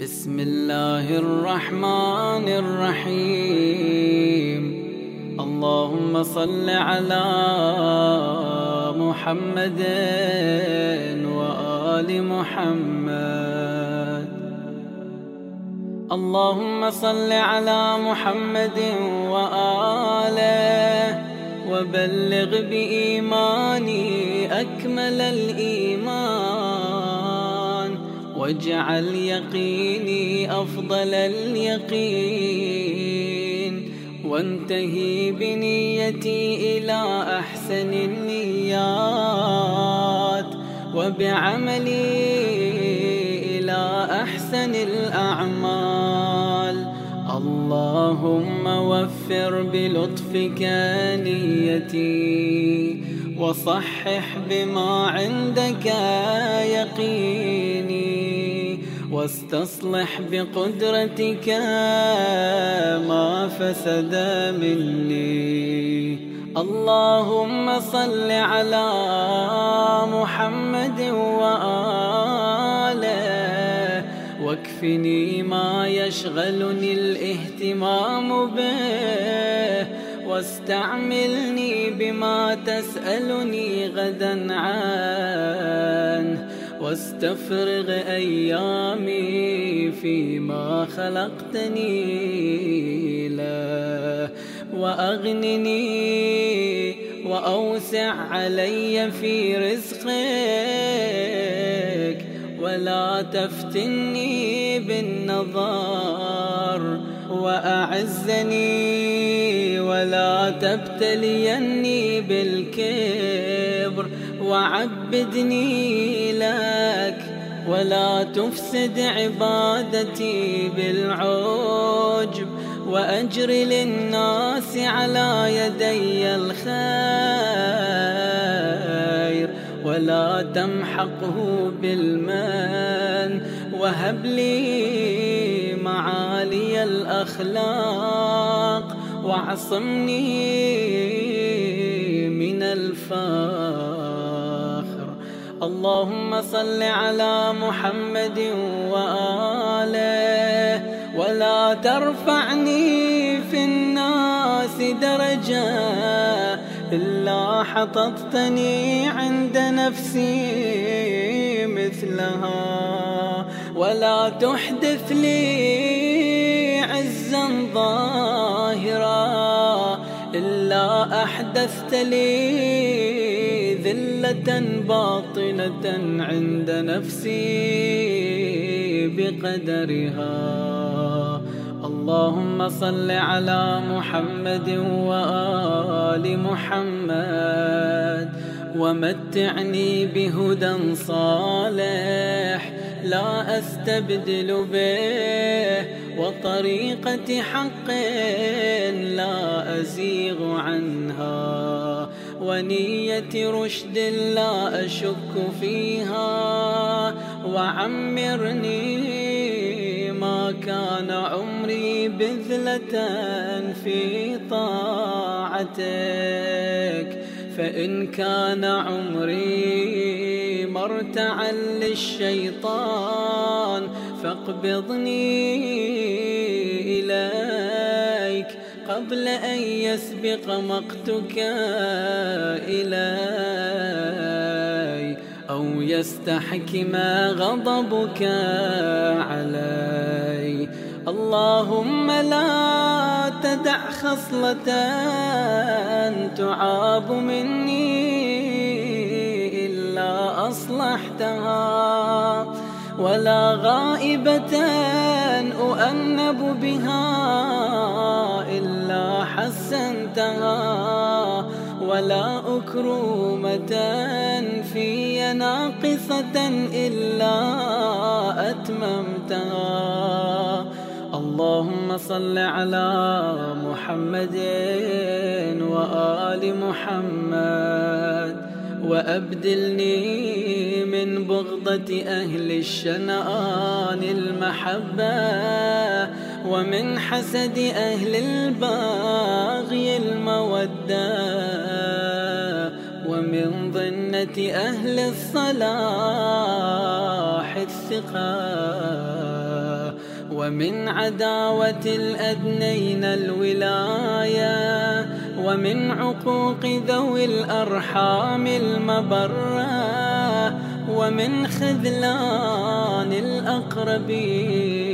بسم الله الرحمن الرحيم. اللهم صل على محمد وآل محمد. اللهم صل على محمد وآله وبلغ بإيماني أكمل الإيمان. واجعل يقيني أفضل اليقين. وانتهي بنيتي إلى أحسن النيات. وبعملي إلى أحسن الأعمال. اللهم وفر بلطفك نيتي. وصحح بما عندك يقيني واستصلح بقدرتك ما فسد مني. اللهم صل على محمد وآله واكفني ما يشغلني الاهتمام به واستعملني بما تسألني غدا عنه واستفرغ أيامي فيما خلقتني له وأغنني وأوسع علي في رزقك. ولا تفتني بالنظر وأعزني ولا تبتليني بالكبر وعبدني لك ولا تفسد عبادتي بالعجب وأجر للناس على يدي الخير ولا تمحقه بالمن وهب لي معالي الأخلاق واعصمني من الفخر اللهم صل على محمد وآله ولا ترفعني في الناس درجة إلا حططتني عند نفسي مثلها ولا تحدث لي عزا ظاهرا إلا أحدثت لي ذلة باطنة عند نفسي بقدرها. اللهم صل على محمد وآل محمد. ومتعني بهدى صالح لا أستبدل به. وطريقة حق لا أزيغ عنها. ونية رشد لا أشك فيها وعمرني ما كان عمري بذلة في طاعتك. فإن كان عمري مرتعا للشيطان فاقبضني إليك قبل أن يسبق مقتك إلي أو يستحكم غضبك علي. اللهم لا تدع خصلة تعاب مني إلا أصلحتها. ولا غائبة أؤنب بها. حسنتها ولا أكرومة في ناقصة إلا أتممتها اللهم صل على محمد وآل محمد وأبدلني من بغضة أهل الشنآن المحبة ومن حسد أهل الباغي المودة ومن ظنة أهل الصلاح الثقة ومن عداوة الأدنين الولاية ومن عقوق ذوي الأرحام المبرة ومن خذلان الأقربين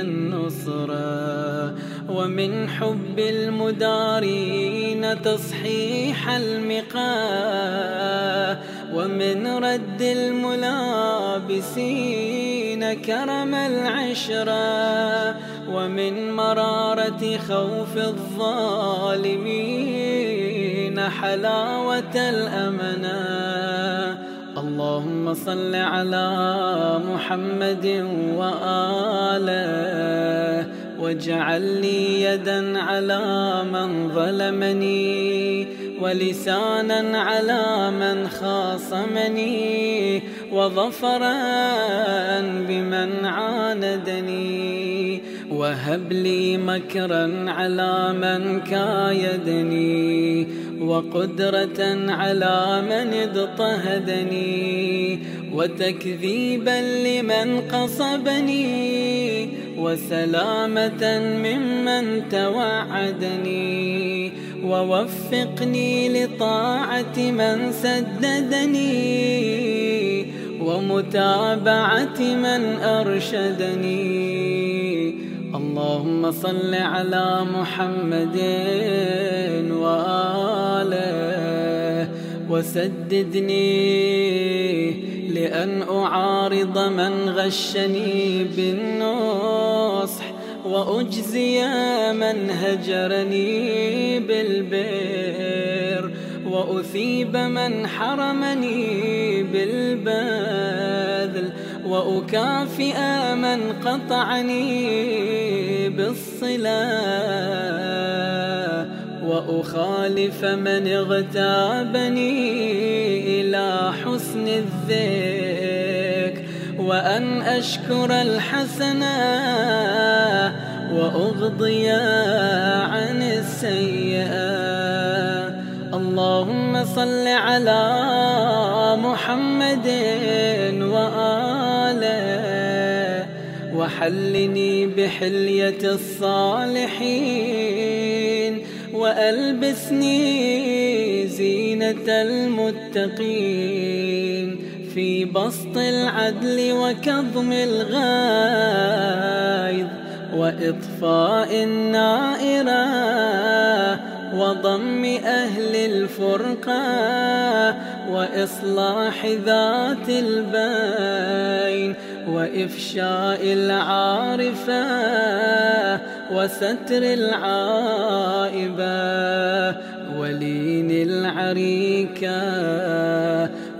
النصرة ومن حب المدارين تصحيح المقاه ومن رد الملابسين كرم العشرة ومن مرارة خوف الظالمين حلاوة الأمنة اللهم صل على محمد وآله واجعل لي يدا على من ظلمني ولسانا على من خاصمني وظفرا بمن عاندني. وهب لي مكرا على من كايدني. وقدرة على من اضطهدني وتكذيبا لمن قصبني وسلامة ممن توعدني ووفقني لطاعة من سددني ومتابعة من أرشدني اللهم صل على محمد وآله وسددني لأن أعارض من غشني بالنصح وأجزي من هجرني بالبر وأثيب من حرمني بالبذل وأكافئ من قطعني بالصلاة وأخالف من اغتابني إلى حسن الذكر وأن أشكر الحسنة وأغضي عن السيئة. اللهم صل على محمد وحلني بحلية الصالحين وألبسني زينة المتقين في بسط العدل وكظم الغايظ وإطفاء النائرة وضم أهل الفرقة وإصلاح ذات البين وإفشاء العارفة وستر العائبة ولين العريكة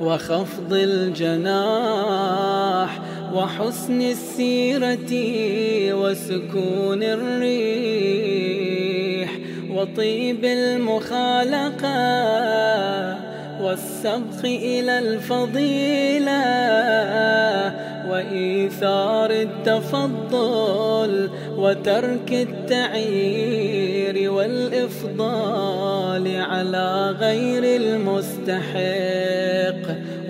وخفض الجناح وحسن السيرة وسكون الريح وطيب المخالقة والسبق إلى الفضيلة وإيثار التفضل وترك التعيير والإفضال على غير المستحق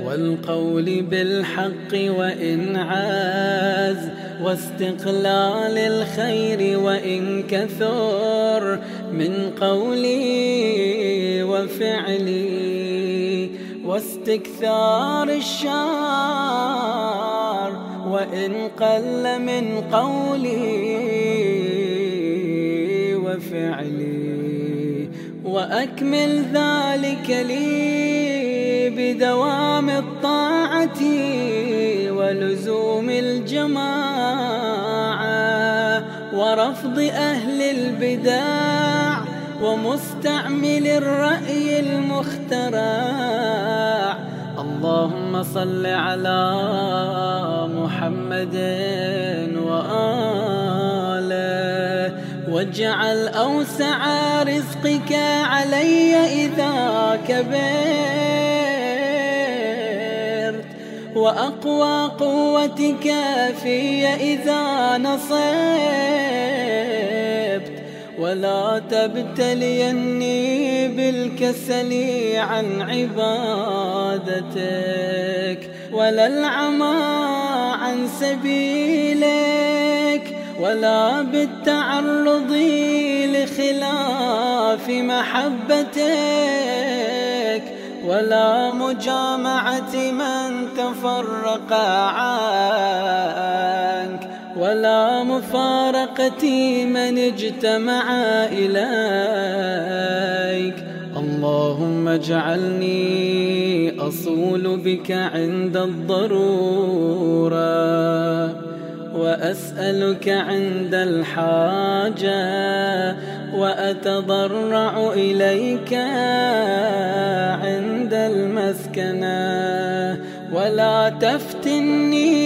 والقول بالحق وإن عاز واستقلال الخير وإن كثر من قولي وفعلي. واستكثار الشار وإن قل من قولي وفعلي وأكمل ذلك لي بدوام الطاعة ولزوم الجماعة ورفض أهل البداع ومستعمل الرأي المخترع. اللهم صل على محمد وآله. واجعل أوسع رزقك علي إذا كبرت. وأقوى قوتك في إذا نصبت ولا تبتليني بالكسل عن عبادتك ولا العمى عن سبيلك ولا بالتعرض لخلاف محبتك ولا مجامعة من تفرق عنك ولا مفارقة من اجتمع إليك. اللهم اجعلني أصول بك عند الضرورة وأسألك عند الحاجة وأتضرع إليك عند المسكنة. ولا تفتني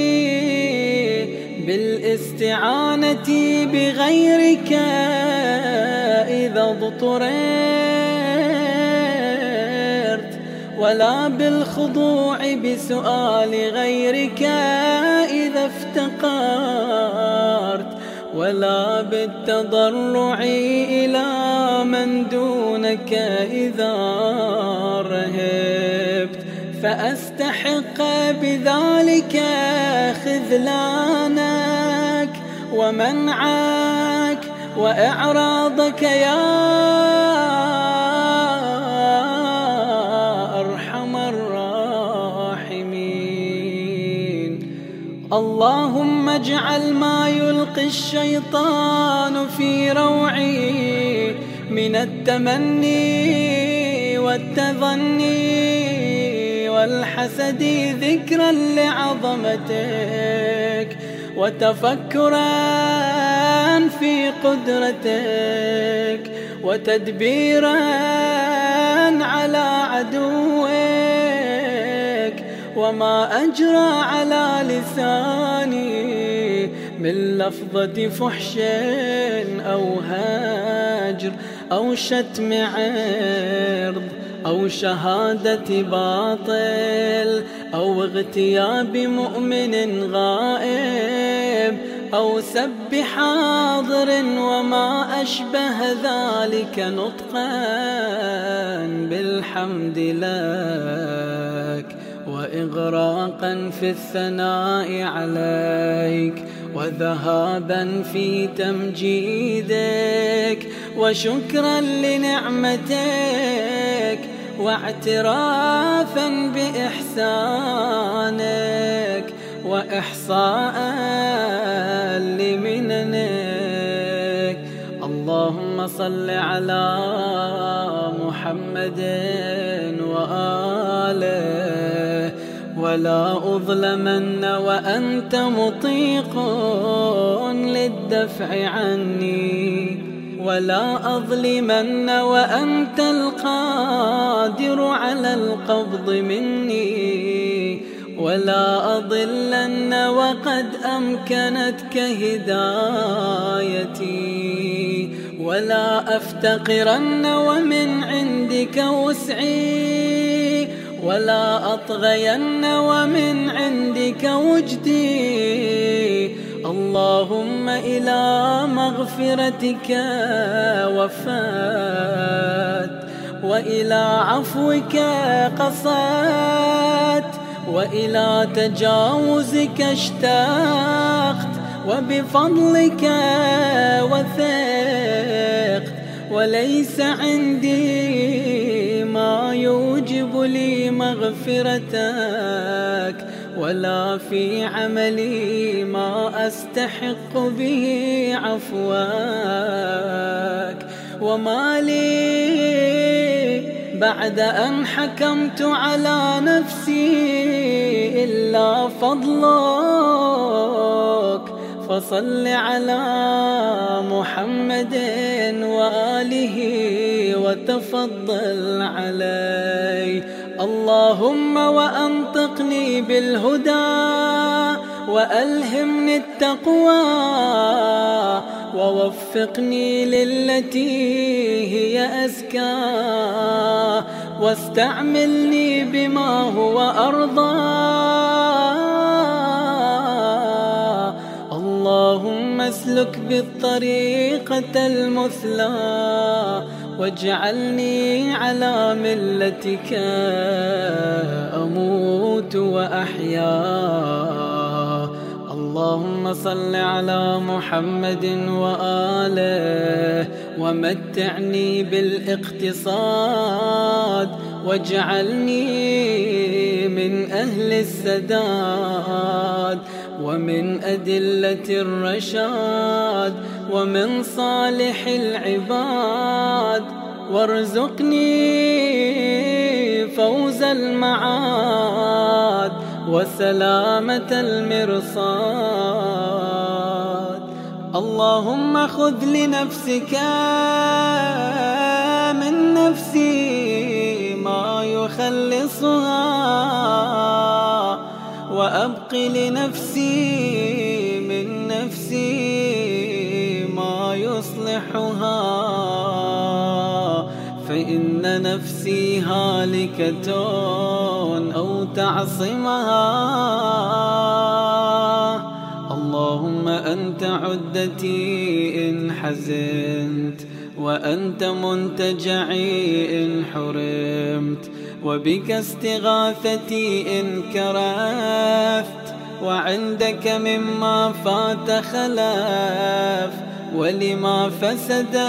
بالإستعانة بغيرك إذا اضطررت ولا بالخضوع بسؤال غيرك إذا افتقرت ولا بالتضرع إلى من دونك إذا رهبت. فأستحق بذلك ومنعك وإعراضك يا أرحم الراحمين. اللهم اجعل ما يلقي الشيطان في روعي من التمني والتظني والحسد ذكرا لعظمتك. وتفكرا في قدرتك وتدبيرا على عدوك وما أجرى على لساني من لفظة فحش أو هاجر أو شتم عرض أو شهادة باطل أو اغتياب مؤمن غائب أو سب حاضر وما أشبه ذلك نطقا بالحمد لك وإغراقا في الثناء عليك وذهابا في تمجيدك وشكرا لنعمتك واعترافا بإحسانك وإحصاء لمننك. اللهم صل على محمد وآله. ولا أظلمن وأنت مطيق للدفع عني. ولا أظلمن وأنت القادر على القبض مني ولا أضلن وقد أمكنتك هدايتي ولا أفتقرن ومن عندك وسعي ولا أطغين ومن عندك وجدي. اللهم إلى مغفرتك وفات وإلى عفوك قصدت وإلى تجاوزك اشتقت وبفضلك وثقت. وليس عندي ما يوجب لي مغفرتك ولا في عملي ما أستحق به عفواك وما لي بعد أن حكمت على نفسي إلا فضلك. فصل على محمد وآله وتفضل علي. اللهم وأنطقني بالهدى وألهمني التقوى. ووفقني للتي هي أزكى واستعملني بما هو أرضى. اللهم اسلك بالطريقة المثلى واجعلني على ملتك أموت وأحيا. اللهم صل على محمد وآله ومتعني بالاقتصاد واجعلني من أهل السداد ومن أدلة الرشاد ومن صالح العباد وارزقني فوز المعاد وسلامة المرصاد. اللهم خذ لنفسك من نفسي ما يخلصها وأبق لنفسي نفسي هالكة أو تعصمها. اللهم أنت عدتي إن حزنت وأنت منتجعي إن حرمت وبك استغاثتي إن كرفت وعندك مما فات خلف ولما فسد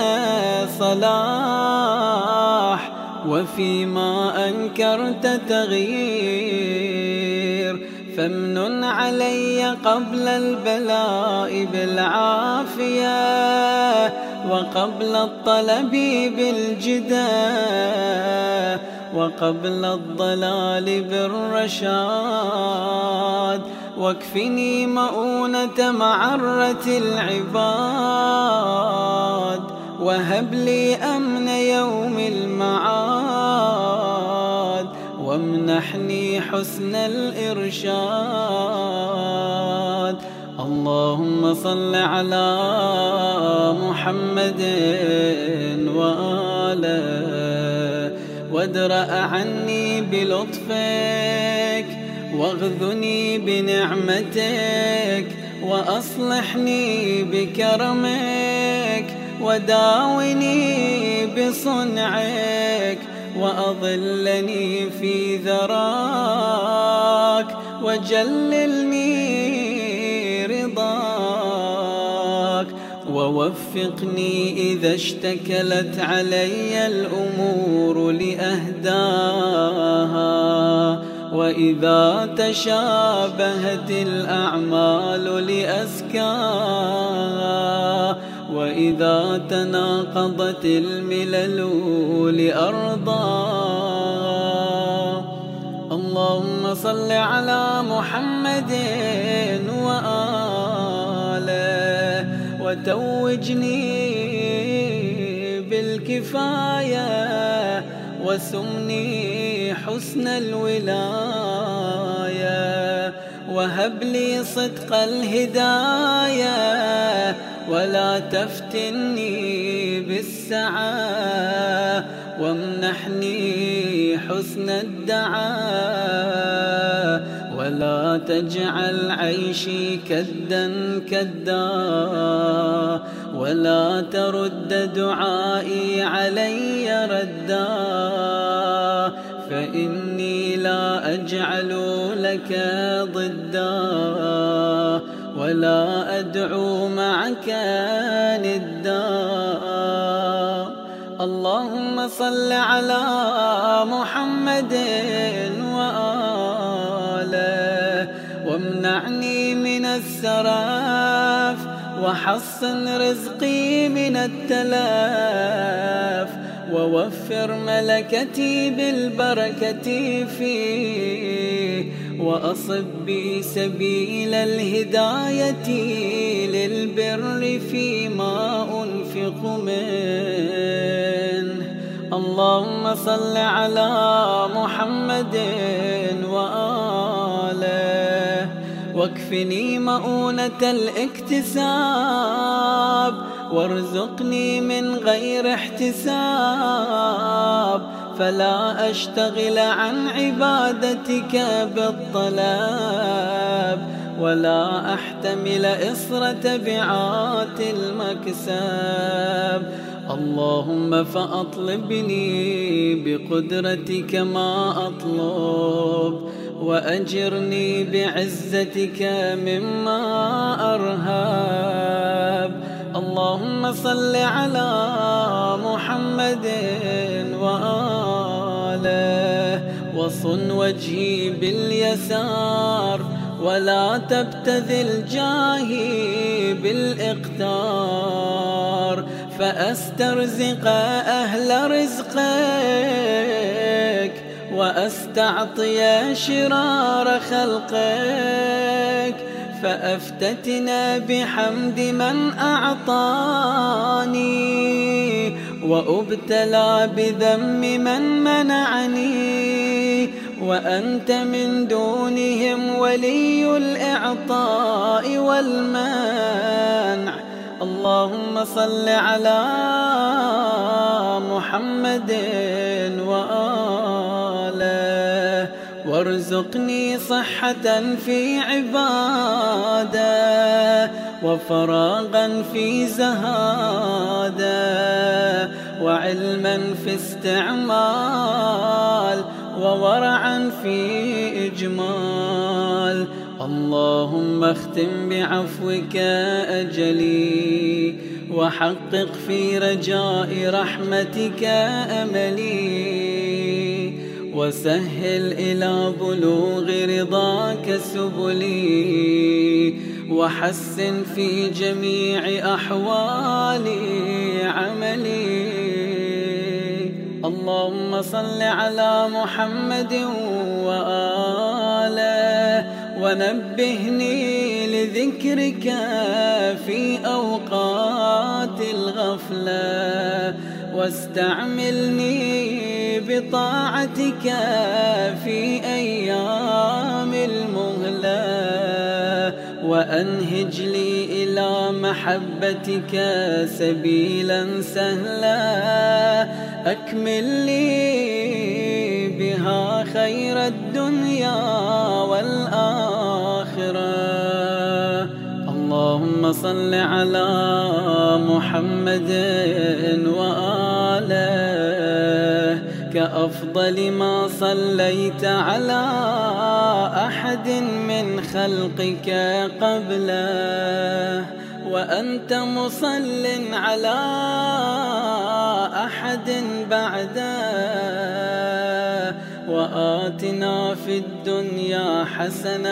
صلاح. وفيما أنكرت تغيير فامنن علي قبل البلاء بالعافية وقبل الطلب بالجدال وقبل الضلال بالرشاد واكفني مؤونة معرة العباد وهب لي أمن يوم المعاد وامنحني حسن الإرشاد. اللهم صل على محمد وآله وادرأ عني بلطفك واغذني بنعمتك وأصلحني بكرمك. وداوني بصنعك وأظلني في ذراك وجللني ووفقني إذا اشتكلت علي الأمور لأهداها وإذا تشابهت الأعمال لأزكاها وإذا تناقضت الملل لأرضاها اللهم صل على محمد وآله وتوجني بالكفاية وسمني حسن الولاية. وهب لي صدق الهداية ولا تفتني بالسعى وامنحني حسن الدعاء ولا تجعل عيشي كدا كدا ولا ترد دعائي علي ردا فإني لا أجعل لك ضدا ولا أدعو معك ندا. اللهم صل على محمد وامنعني من السراف وحصن رزقي من التلاف ووفر ملكتي بالبركة فيه وأصب بي سبيل الهداية للبر فيما أنفق منه. اللهم صل على محمد وآله واكفني مؤونة الاكتساب وارزقني من غير احتساب فلا أشتغل عن عبادتك بالطلب ولا أحتمل إصر تبعات المكسب. اللهم فأطلبني بقدرتك ما أطلب وأجرني بعزتك مما أرهاب اللهم صل على محمد وآله وصن وجهي باليسار ولا تبتذل جاهي بالإقتار فأسترزق أهل رزقك وأستعطي شرار خلقك فأفتتنا بحمد من أعطاني وأبتلى بذم من منعني وأنت من دونهم ولي الإعطاء والمنع اللهم صل على محمد وآله وارزقني صحة في عبادة وفراغا في زهادة وعلما في استعمال وورعا في إجمال. اللهم اختم بعفوك أجلي وحقق في رجاء رحمتك أملي. وسهل إلى بلوغ رضاك سبلي وحسن في جميع أحوالي عملي. اللهم صل على محمد وآله ونبهني لذكرك في أوقات الغفلة واستعملني بطاعتك في أيام المهلة وأنهج لي إلى محبتك سبيلا سهلا. أكمل لي بها خير الدنيا والآخرة. اللهم صل على محمد وآله. كأفضل ما صليت على أحد من خلقك قبله وأنت مصل على أحد بعده. وآتنا في الدنيا حسنة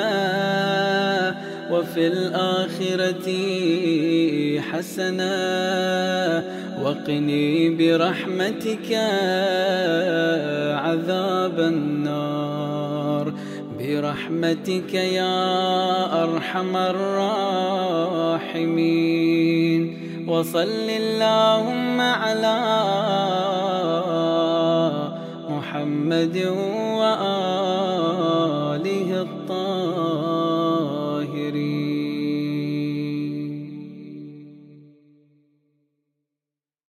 وفي الآخرة حسنة وقني برحمتك عذاب النار. برحمتك يا أرحم الراحمين. وصل اللهم على محمد